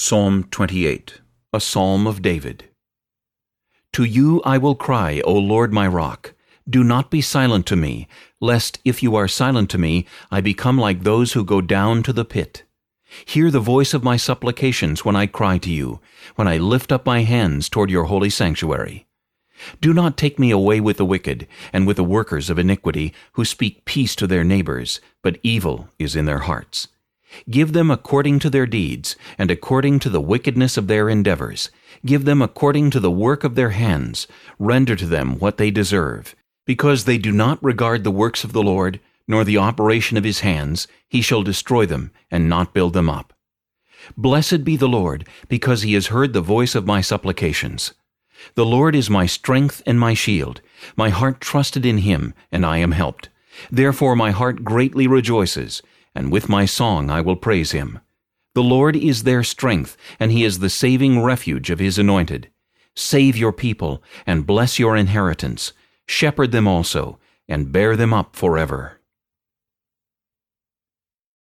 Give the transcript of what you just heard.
Psalm 28 A Psalm of David To you I will cry, O Lord my rock. Do not be silent to me, lest, if you are silent to me, I become like those who go down to the pit. Hear the voice of my supplications when I cry to you, when I lift up my hands toward your holy sanctuary. Do not take me away with the wicked, and with the workers of iniquity, who speak peace to their neighbors, but evil is in their hearts. Give them according to their deeds, and according to the wickedness of their endeavors. Give them according to the work of their hands. Render to them what they deserve. Because they do not regard the works of the Lord, nor the operation of his hands, he shall destroy them, and not build them up. Blessed be the Lord, because he has heard the voice of my supplications. The Lord is my strength and my shield. My heart trusted in him, and I am helped. Therefore my heart greatly rejoices, and with my song I will praise him. The Lord is their strength, and he is the saving refuge of his anointed. Save your people, and bless your inheritance. Shepherd them also, and bear them up forever.